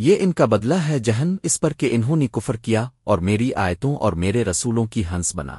یہ ان کا بدلہ ہے جہن اس پر کہ انہوں نے کفر کیا اور میری آیتوں اور میرے رسولوں کی ہنس بنا۔